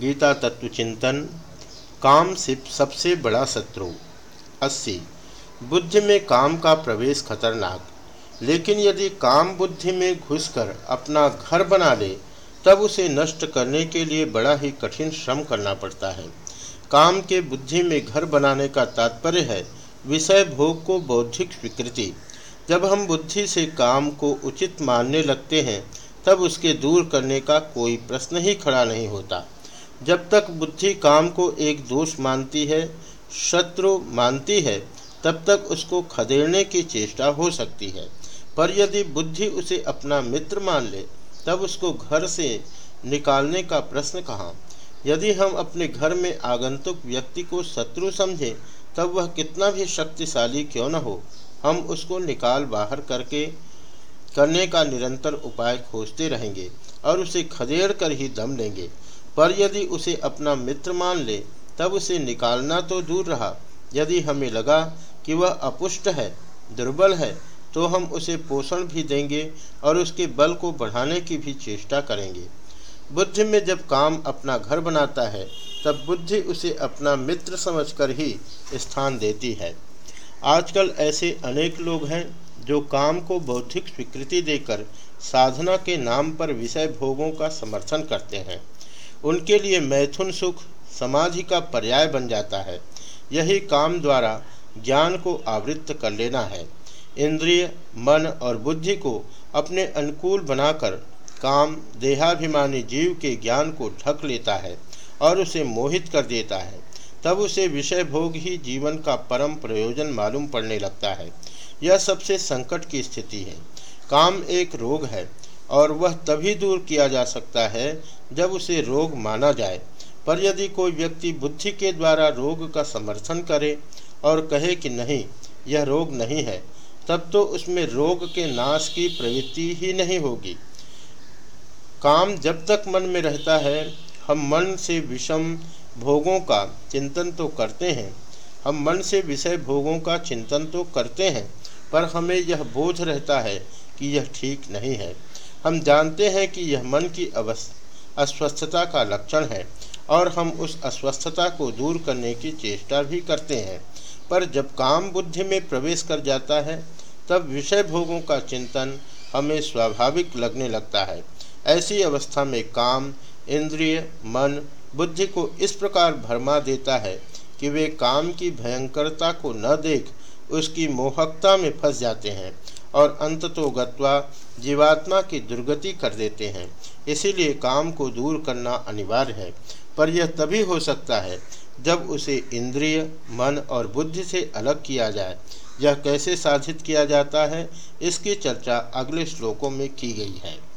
गीता तत्व चिंतन, काम सिर्फ़ सबसे बड़ा शत्रु, अस्सी। बुद्धि में काम का प्रवेश खतरनाक, लेकिन यदि काम बुद्धि में घुसकर अपना घर बना ले, तब उसे नष्ट करने के लिए बड़ा ही कठिन श्रम करना पड़ता है। काम के बुद्धि में घर बनाने का तात्पर्य है विषय भोग को बौद्धिक स्वीकृति। जब हम बुद्धि से काम को उचित मानने लगते हैं, तब उसके दूर करने का कोई प्रश्न ही खड़ा नहीं होता। जब तक बुद्धि काम को एक दोष मानती है, शत्रु मानती है, तब तक उसको खदेड़ने की चेष्टा हो सकती है। पर यदि बुद्धि उसे अपना मित्र मान ले, तब उसको घर से निकालने का प्रश्न कहाँ? यदि हम अपने घर में आगंतुक व्यक्ति को शत्रु समझें, तब वह कितना भी शक्तिशाली क्यों न हो, हम उसको निकाल बाहर करके, करने का निरंतर उपाय खोजते रहेंगे और उसे खदेड़ कर ही दम लेंगे। पर यदि उसे अपना मित्र मान ले, तब उसे निकालना तो दूर रहा। यदि हमें लगा कि वह अपुष्ट है, दुर्बल है तो हम उसे पोषण भी देंगे और उसके बल को बढ़ाने की भी चेष्टा करेंगे। बुद्धि में जब काम अपना घर बनाता है, तब बुद्धि उसे अपना मित्र समझकर ही स्थान देती है। आजकल ऐसे अनेक लोग हैं जो काम को बौद्धिक स्वीकृति देकर साधना के नाम पर विषय भोगों का समर्थन करते हैं। उनके लिए मैथुन सुख समाधि का पर्याय बन जाता है। यही काम द्वारा ज्ञान को आवृत्त कर लेना है। इंद्रिय, मन और बुद्धि को अपने अनुकूल बनाकर काम देहाभिमानी जीव के ज्ञान को ढक लेता है और उसे मोहित कर देता है। तब उसे विषय भोग ही जीवन का परम प्रयोजन मालूम पड़ने लगता है। यह सबसे संकट की स्थिति है। काम एक रोग है। और वह तभी दूर किया जा सकता है जब उसे रोग माना जाए। पर यदि कोई व्यक्ति बुद्धि के द्वारा रोग का समर्थन करे और कहे कि नहीं, यह रोग नहीं है, तब तो उसमें रोग के नाश की प्रवृत्ति ही नहीं होगी। काम जब तक मन में रहता है, हम मन से विषम भोगों का चिंतन तो करते हैं। हम मन से विषय भोगों का चिंतन तो करते हैं, पर हमें यह बोझ रहता है कि यह ठीक नहीं है। हम जानते हैं कि यह मन की अस्वस्थता का लक्षण है और हम उस अस्वस्थता को दूर करने की चेष्टा भी करते हैं। पर जब काम बुद्धि में प्रवेश कर जाता है, तब विषय भोगों का चिंतन हमें स्वाभाविक लगने लगता है। ऐसी अवस्था में काम, इंद्रिय, मन, बुद्धि को इस प्रकार भरमा देता है कि वे काम की भयंकरता को न देख उसकी मोहकता में फंस जाते हैं और अंत तो गत्वा जीवात्मा की दुर्गति कर देते हैं। इसीलिए काम को दूर करना अनिवार्य है। पर यह तभी हो सकता है जब उसे इंद्रिय, मन और बुद्धि से अलग किया जाए। यह कैसे साधित किया जाता है, इसकी चर्चा अगले श्लोकों में की गई है।